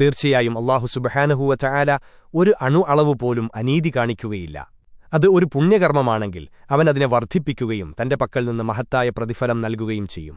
തീർച്ചയായും അള്ളാഹു സുബഹാനഹുവ ചായാല ഒരു അണു അളവ് പോലും അനീതി കാണിക്കുകയില്ല. അത് ഒരു പുണ്യകർമ്മമാണെങ്കിൽ അവൻ അതിനെ വർദ്ധിപ്പിക്കുകയും തന്റെ പക്കൽ നിന്ന് മഹത്തായ പ്രതിഫലം നൽകുകയും ചെയ്യും.